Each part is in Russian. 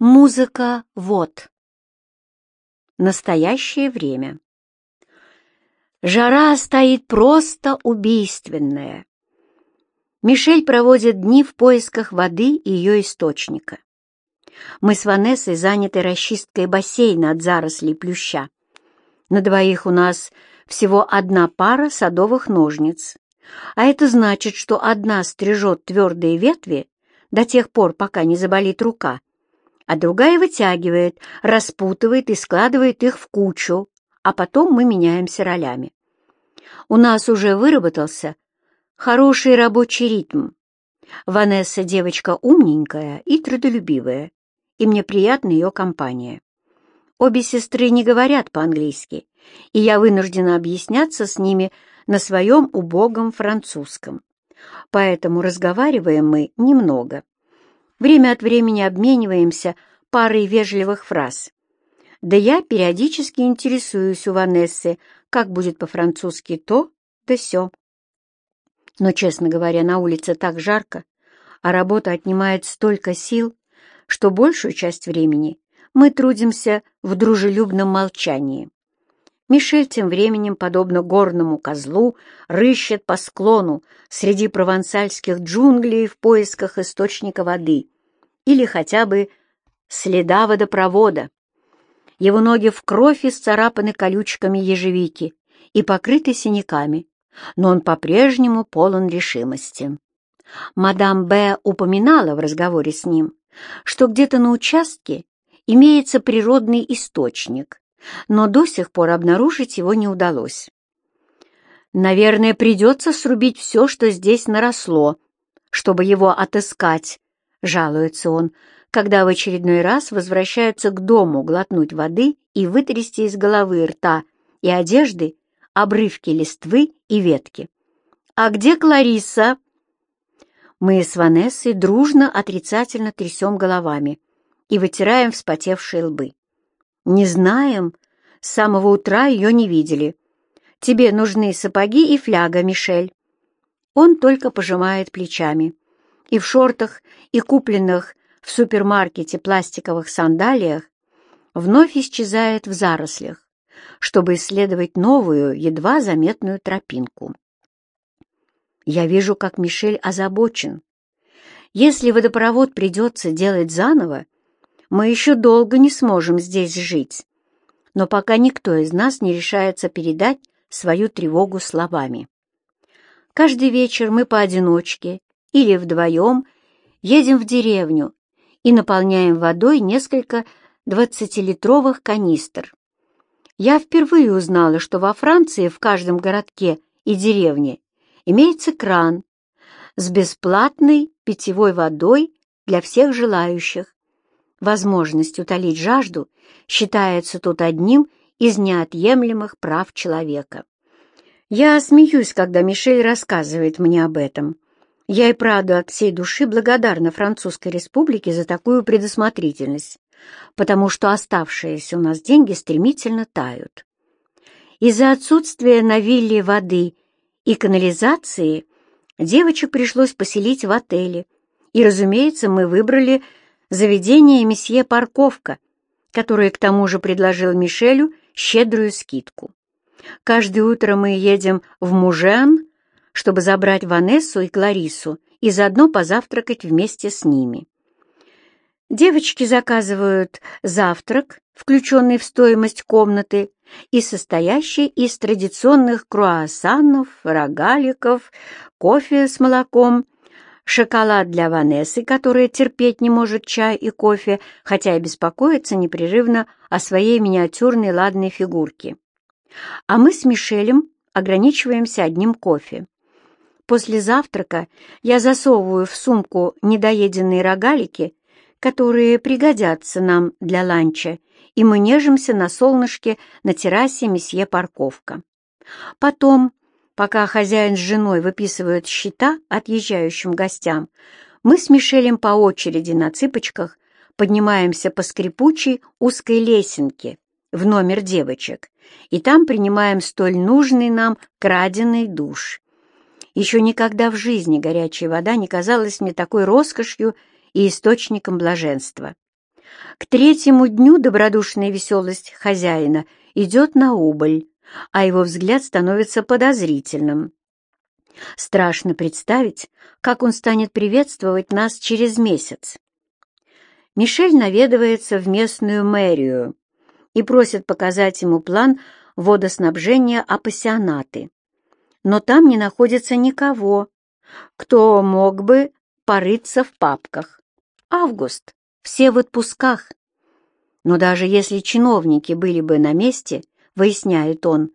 Музыка вот. Настоящее время. Жара стоит просто убийственная. Мишель проводит дни в поисках воды и ее источника. Мы с Ванессой заняты расчисткой бассейна от зарослей плюща. На двоих у нас всего одна пара садовых ножниц, а это значит, что одна стрижет твердые ветви до тех пор, пока не заболит рука, а другая вытягивает, распутывает и складывает их в кучу, а потом мы меняемся ролями. У нас уже выработался хороший рабочий ритм. Ванесса девочка умненькая и трудолюбивая, и мне приятна ее компания. Обе сестры не говорят по-английски, и я вынуждена объясняться с ними на своем убогом французском. Поэтому разговариваем мы немного. Время от времени обмениваемся парой вежливых фраз. Да я периодически интересуюсь у Ванессы, как будет по-французски то да сё. Но, честно говоря, на улице так жарко, а работа отнимает столько сил, что большую часть времени мы трудимся в дружелюбном молчании. Мишель тем временем, подобно горному козлу, рыщет по склону среди провансальских джунглей в поисках источника воды или хотя бы следа водопровода. Его ноги в кровь исцарапаны колючками ежевики и покрыты синяками, но он по-прежнему полон решимости. Мадам Б. упоминала в разговоре с ним, что где-то на участке имеется природный источник, но до сих пор обнаружить его не удалось. «Наверное, придется срубить все, что здесь наросло, чтобы его отыскать», — жалуется он, когда в очередной раз возвращается к дому глотнуть воды и вытрясти из головы, рта и одежды обрывки листвы и ветки. «А где Клариса?» Мы с Ванессой дружно отрицательно трясем головами и вытираем вспотевшие лбы. «Не знаем. С самого утра ее не видели. Тебе нужны сапоги и фляга, Мишель». Он только пожимает плечами. И в шортах, и купленных в супермаркете пластиковых сандалиях вновь исчезает в зарослях, чтобы исследовать новую, едва заметную тропинку. Я вижу, как Мишель озабочен. Если водопровод придется делать заново, мы еще долго не сможем здесь жить. Но пока никто из нас не решается передать свою тревогу словами. Каждый вечер мы поодиночке или вдвоем едем в деревню и наполняем водой несколько двадцатилитровых канистр. Я впервые узнала, что во Франции в каждом городке и деревне имеется кран с бесплатной питьевой водой для всех желающих, Возможность утолить жажду считается тут одним из неотъемлемых прав человека. Я смеюсь, когда Мишель рассказывает мне об этом. Я и правда от всей души благодарна Французской Республике за такую предусмотрительность, потому что оставшиеся у нас деньги стремительно тают. Из-за отсутствия на вилле воды и канализации девочек пришлось поселить в отеле, и, разумеется, мы выбрали заведение месье Парковка, которое к тому же предложил Мишелю щедрую скидку. Каждое утро мы едем в Мужен, чтобы забрать Ванессу и Кларису и заодно позавтракать вместе с ними. Девочки заказывают завтрак, включенный в стоимость комнаты, и состоящий из традиционных круассанов, рогаликов, кофе с молоком шоколад для Ванессы, которая терпеть не может чай и кофе, хотя и беспокоится непрерывно о своей миниатюрной ладной фигурке. А мы с Мишелем ограничиваемся одним кофе. После завтрака я засовываю в сумку недоеденные рогалики, которые пригодятся нам для ланча, и мы нежимся на солнышке на террасе месье Парковка. Потом Пока хозяин с женой выписывают счета отъезжающим гостям, мы с Мишелем по очереди на цыпочках поднимаемся по скрипучей узкой лесенке в номер девочек, и там принимаем столь нужный нам краденый душ. Еще никогда в жизни горячая вода не казалась мне такой роскошью и источником блаженства. К третьему дню добродушная веселость хозяина идет на убыль, а его взгляд становится подозрительным. Страшно представить, как он станет приветствовать нас через месяц. Мишель наведывается в местную мэрию и просит показать ему план водоснабжения апассионаты. Но там не находится никого, кто мог бы порыться в папках. Август, все в отпусках. Но даже если чиновники были бы на месте, выясняет он,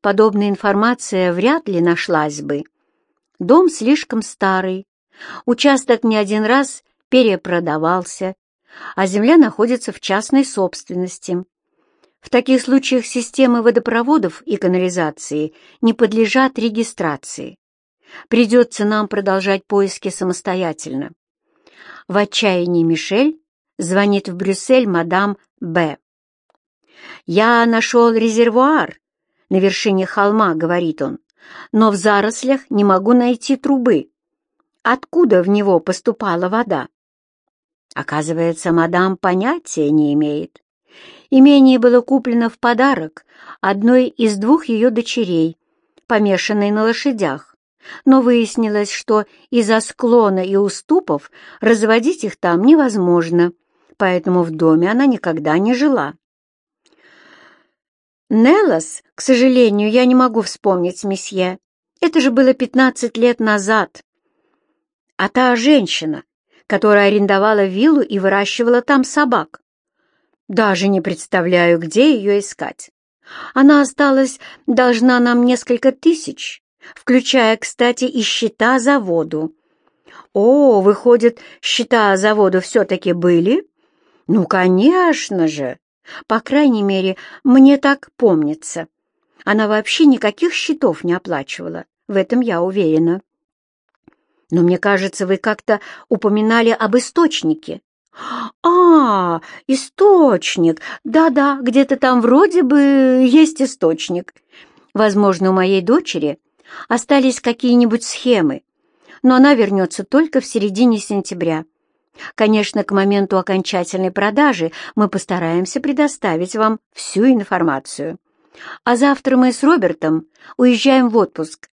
подобная информация вряд ли нашлась бы. Дом слишком старый, участок не один раз перепродавался, а земля находится в частной собственности. В таких случаях системы водопроводов и канализации не подлежат регистрации. Придется нам продолжать поиски самостоятельно. В отчаянии Мишель звонит в Брюссель мадам Б. «Я нашел резервуар на вершине холма», — говорит он но в зарослях не могу найти трубы. Откуда в него поступала вода? Оказывается, мадам понятия не имеет. Имение было куплено в подарок одной из двух ее дочерей, помешанной на лошадях, но выяснилось, что из-за склона и уступов разводить их там невозможно, поэтому в доме она никогда не жила. Неллос, к сожалению, я не могу вспомнить, месье. Это же было пятнадцать лет назад. А та женщина, которая арендовала виллу и выращивала там собак. Даже не представляю, где ее искать. Она осталась должна нам несколько тысяч, включая, кстати, и счета за воду. О, выходит, счета за воду все-таки были? Ну, конечно же. По крайней мере, мне так помнится. Она вообще никаких счетов не оплачивала, в этом я уверена. Но мне кажется, вы как-то упоминали об источнике. А, источник. Да-да, где-то там вроде бы есть источник. Возможно, у моей дочери остались какие-нибудь схемы, но она вернется только в середине сентября. Конечно, к моменту окончательной продажи мы постараемся предоставить вам всю информацию. А завтра мы с Робертом уезжаем в отпуск.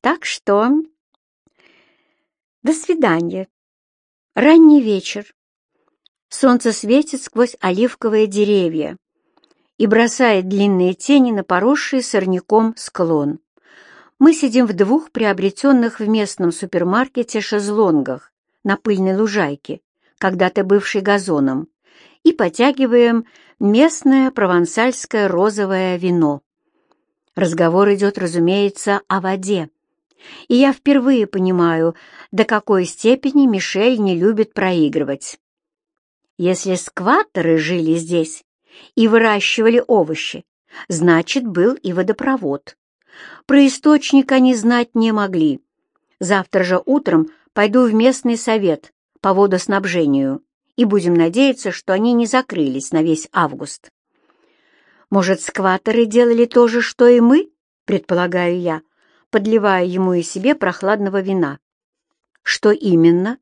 Так что... До свидания. Ранний вечер. Солнце светит сквозь оливковые деревья и бросает длинные тени на поросший сорняком склон. Мы сидим в двух приобретенных в местном супермаркете шезлонгах на пыльной лужайке, когда-то бывшей газоном, и потягиваем местное провансальское розовое вино. Разговор идет, разумеется, о воде. И я впервые понимаю, до какой степени Мишель не любит проигрывать. Если скваттеры жили здесь и выращивали овощи, значит, был и водопровод. Про источник они знать не могли. Завтра же утром пойду в местный совет по водоснабжению и будем надеяться, что они не закрылись на весь август. Может, скваторы делали то же, что и мы, предполагаю я, подливая ему и себе прохладного вина. Что именно?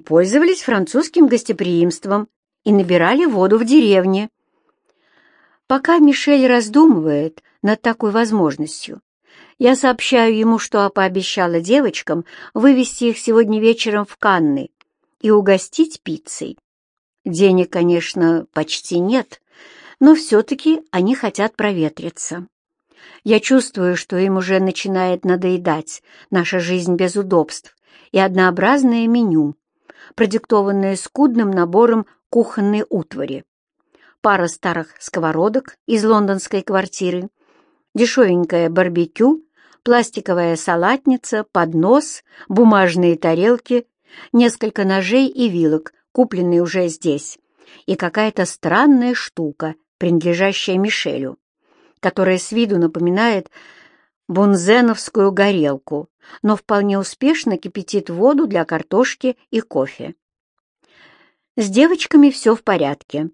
Пользовались французским гостеприимством и набирали воду в деревне. Пока Мишель раздумывает над такой возможностью, я сообщаю ему, что пообещала девочкам вывести их сегодня вечером в Канны и угостить пиццей. Денег, конечно, почти нет, но все-таки они хотят проветриться. Я чувствую, что им уже начинает надоедать наша жизнь без удобств и однообразное меню, продиктованное скудным набором кухонной утвари. Пара старых сковородок из лондонской квартиры, дешевенькое барбекю пластиковая салатница, поднос, бумажные тарелки, несколько ножей и вилок, купленные уже здесь, и какая-то странная штука, принадлежащая Мишелю, которая с виду напоминает бунзеновскую горелку, но вполне успешно кипятит воду для картошки и кофе. С девочками все в порядке.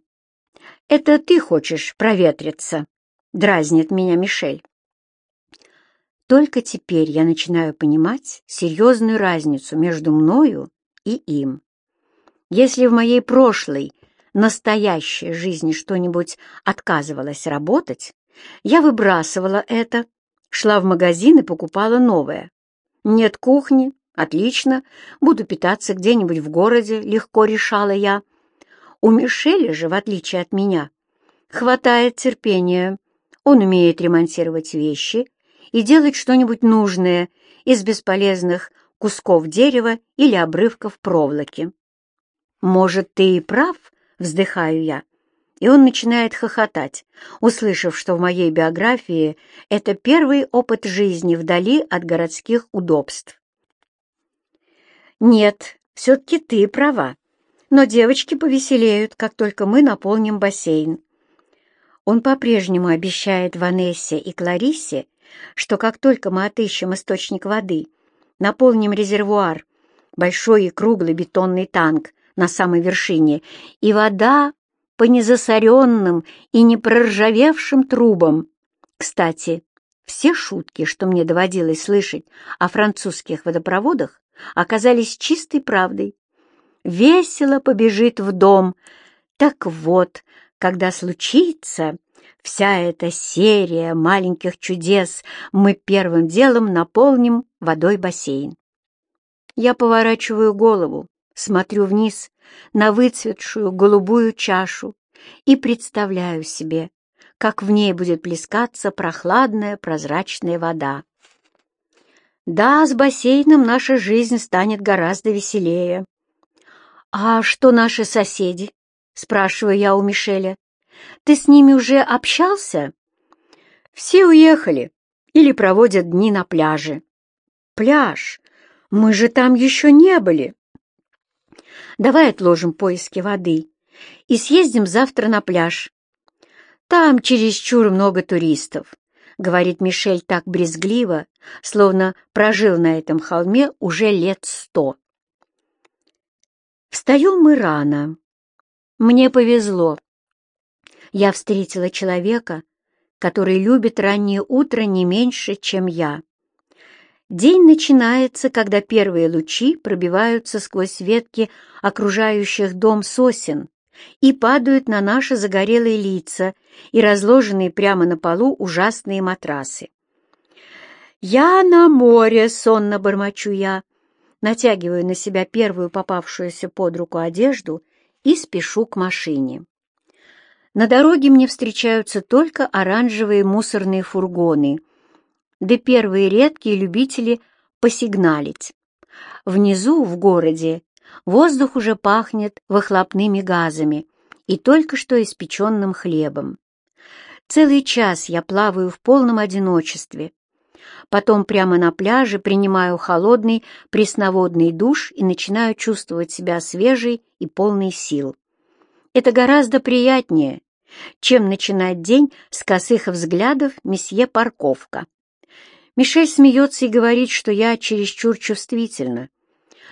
«Это ты хочешь проветриться?» — дразнит меня Мишель. Только теперь я начинаю понимать серьезную разницу между мною и им. Если в моей прошлой, настоящей жизни что-нибудь отказывалось работать, я выбрасывала это, шла в магазин и покупала новое. Нет кухни, отлично, буду питаться где-нибудь в городе, легко решала я. У Мишеля же, в отличие от меня, хватает терпения. Он умеет ремонтировать вещи и делать что-нибудь нужное из бесполезных кусков дерева или обрывков проволоки. «Может, ты и прав?» — вздыхаю я. И он начинает хохотать, услышав, что в моей биографии это первый опыт жизни вдали от городских удобств. «Нет, все-таки ты права, но девочки повеселеют, как только мы наполним бассейн». Он по-прежнему обещает Ванессе и Клариссе, что как только мы отыщем источник воды, наполним резервуар, большой и круглый бетонный танк на самой вершине, и вода по незасоренным и не проржавевшим трубам. Кстати, все шутки, что мне доводилось слышать о французских водопроводах, оказались чистой правдой. Весело побежит в дом. Так вот, когда случится вся эта серия маленьких чудес, мы первым делом наполним водой бассейн. Я поворачиваю голову, смотрю вниз на выцветшую голубую чашу и представляю себе, как в ней будет плескаться прохладная прозрачная вода. Да, с бассейном наша жизнь станет гораздо веселее. «А что наши соседи?» — спрашиваю я у Мишеля. «Ты с ними уже общался?» «Все уехали или проводят дни на пляже». «Пляж? Мы же там еще не были». «Давай отложим поиски воды и съездим завтра на пляж. Там чересчур много туристов», — говорит Мишель так брезгливо, словно прожил на этом холме уже лет сто. Встаем мы рано. Мне повезло. Я встретила человека, который любит раннее утро не меньше, чем я. День начинается, когда первые лучи пробиваются сквозь ветки окружающих дом сосен и падают на наши загорелые лица и разложенные прямо на полу ужасные матрасы. «Я на море!» — сонно бормочу я, натягиваю на себя первую попавшуюся под руку одежду и спешу к машине. На дороге мне встречаются только оранжевые мусорные фургоны, да первые редкие любители посигналить. Внизу, в городе, воздух уже пахнет выхлопными газами и только что испеченным хлебом. Целый час я плаваю в полном одиночестве, Потом прямо на пляже принимаю холодный пресноводный душ и начинаю чувствовать себя свежей и полной сил. Это гораздо приятнее, чем начинать день с косых взглядов месье Парковка. Мишель смеется и говорит, что я чересчур чувствительна.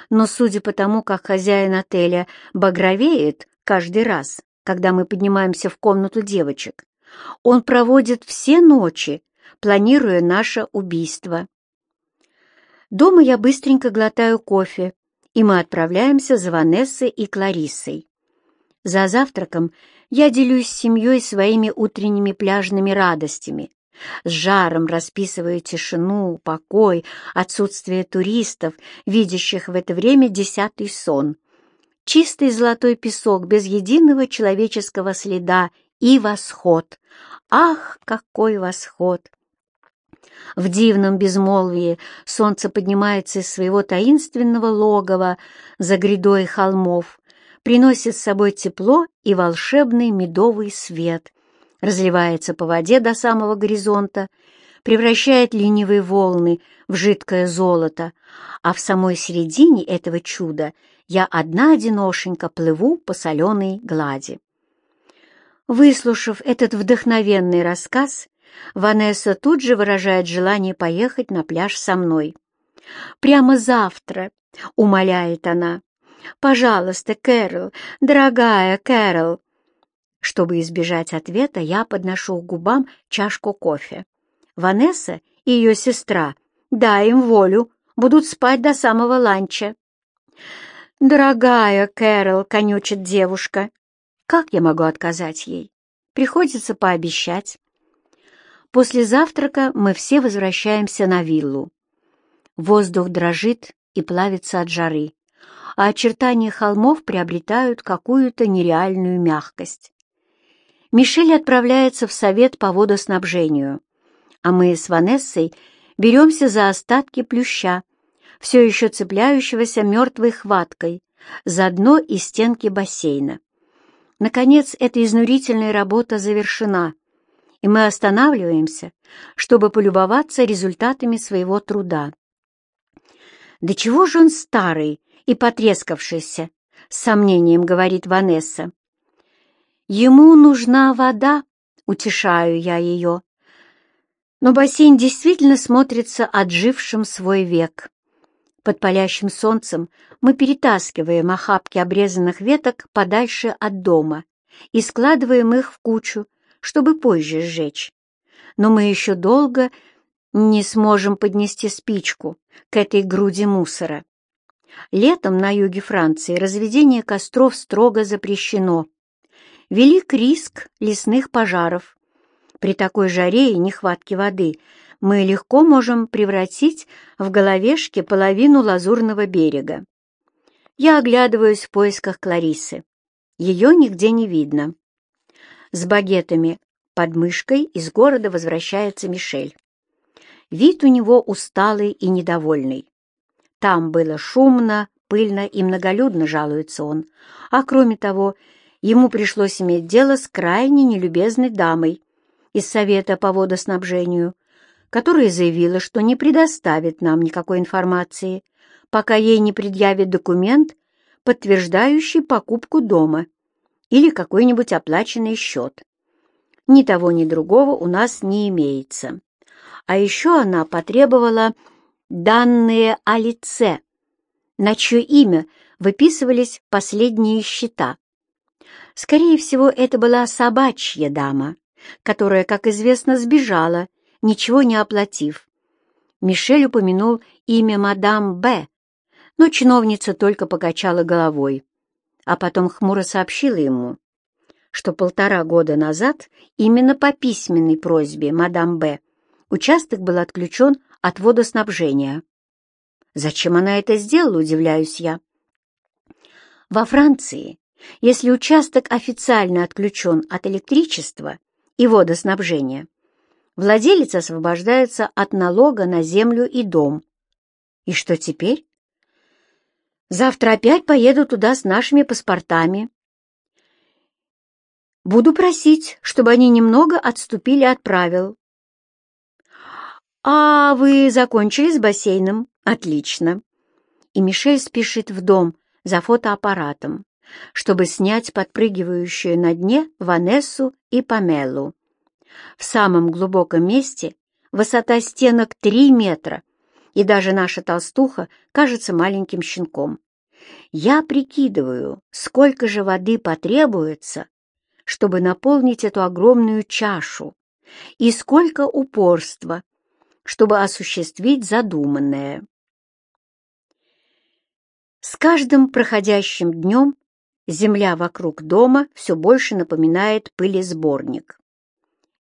Но судя по тому, как хозяин отеля багровеет каждый раз, когда мы поднимаемся в комнату девочек, он проводит все ночи, планируя наше убийство. Дома я быстренько глотаю кофе, и мы отправляемся за Ванессой и Клариссой. За завтраком я делюсь с семьей своими утренними пляжными радостями, с жаром расписывая тишину, покой, отсутствие туристов, видящих в это время десятый сон. Чистый золотой песок без единого человеческого следа и восход. Ах, какой восход! В дивном безмолвии солнце поднимается из своего таинственного логова за грядой холмов, приносит с собой тепло и волшебный медовый свет, разливается по воде до самого горизонта, превращает ленивые волны в жидкое золото, а в самой середине этого чуда я одна-одиношенька плыву по соленой глади. Выслушав этот вдохновенный рассказ, Ванесса тут же выражает желание поехать на пляж со мной. «Прямо завтра», — умоляет она. «Пожалуйста, Кэрол, дорогая Кэрол». Чтобы избежать ответа, я подношу к губам чашку кофе. Ванесса и ее сестра, дай им волю, будут спать до самого ланча. «Дорогая Кэрол», — конючит девушка, Как я могу отказать ей? Приходится пообещать. После завтрака мы все возвращаемся на виллу. Воздух дрожит и плавится от жары, а очертания холмов приобретают какую-то нереальную мягкость. Мишель отправляется в совет по водоснабжению, а мы с Ванессой беремся за остатки плюща, все еще цепляющегося мертвой хваткой за дно и стенки бассейна. Наконец, эта изнурительная работа завершена, и мы останавливаемся, чтобы полюбоваться результатами своего труда. «Да чего же он старый и потрескавшийся?» — с сомнением говорит Ванесса. «Ему нужна вода», — утешаю я ее. Но бассейн действительно смотрится отжившим свой век. Под палящим солнцем мы перетаскиваем охапки обрезанных веток подальше от дома и складываем их в кучу, чтобы позже сжечь. Но мы еще долго не сможем поднести спичку к этой груди мусора. Летом на юге Франции разведение костров строго запрещено. Велик риск лесных пожаров. При такой жаре и нехватке воды мы легко можем превратить в головешке половину лазурного берега. Я оглядываюсь в поисках Кларисы. Ее нигде не видно. С багетами под мышкой из города возвращается Мишель. Вид у него усталый и недовольный. Там было шумно, пыльно и многолюдно, жалуется он. А кроме того, ему пришлось иметь дело с крайне нелюбезной дамой из Совета по водоснабжению, которая заявила, что не предоставит нам никакой информации, пока ей не предъявит документ, подтверждающий покупку дома или какой-нибудь оплаченный счет. Ни того, ни другого у нас не имеется. А еще она потребовала данные о лице, на чье имя выписывались последние счета. Скорее всего, это была собачья дама, которая, как известно, сбежала, ничего не оплатив. Мишель упомянул имя мадам Б, но чиновница только покачала головой, а потом хмуро сообщила ему, что полтора года назад именно по письменной просьбе мадам Б участок был отключен от водоснабжения. Зачем она это сделала, удивляюсь я. Во Франции, если участок официально отключен от электричества и водоснабжения, владелец освобождается от налога на землю и дом. И что теперь? Завтра опять поеду туда с нашими паспортами. Буду просить, чтобы они немного отступили от правил. «А вы закончили с бассейном? Отлично!» И Мишель спешит в дом за фотоаппаратом, чтобы снять подпрыгивающую на дне Ванессу и Памелу. В самом глубоком месте высота стенок 3 метра, и даже наша толстуха кажется маленьким щенком. Я прикидываю, сколько же воды потребуется, чтобы наполнить эту огромную чашу, и сколько упорства, чтобы осуществить задуманное. С каждым проходящим днем земля вокруг дома все больше напоминает пылесборник.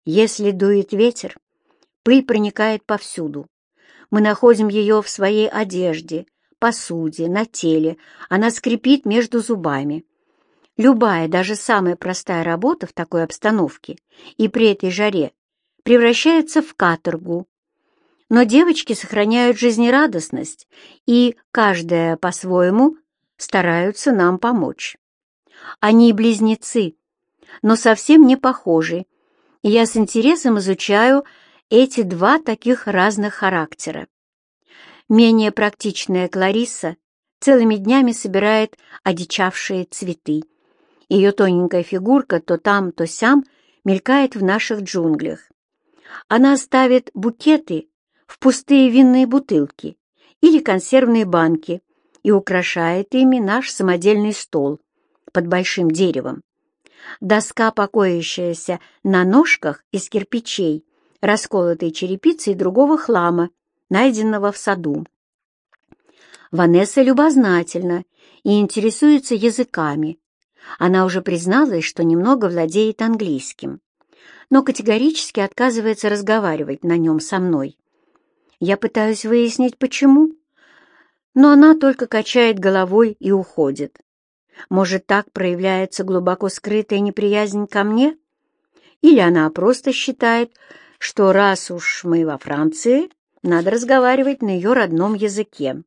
Если дует ветер, пыль проникает повсюду. Мы находим ее в своей одежде, посуде, на теле, она скрипит между зубами. Любая, даже самая простая работа в такой обстановке и при этой жаре превращается в каторгу, но девочки сохраняют жизнерадостность и, каждая по-своему, стараются нам помочь. Они близнецы, но совсем не похожи, и я с интересом изучаю эти два таких разных характера. Менее практичная Кларисса целыми днями собирает одичавшие цветы. Ее тоненькая фигурка то там, то сям мелькает в наших джунглях. Она ставит букеты в пустые винные бутылки или консервные банки и украшает ими наш самодельный стол под большим деревом. Доска, покоящаяся на ножках из кирпичей, расколотой черепицы и другого хлама, найденного в саду. Ванесса любознательна и интересуется языками. Она уже призналась, что немного владеет английским, но категорически отказывается разговаривать на нем со мной. Я пытаюсь выяснить, почему, но она только качает головой и уходит. Может, так проявляется глубоко скрытая неприязнь ко мне? Или она просто считает, что раз уж мы во Франции, надо разговаривать на ее родном языке.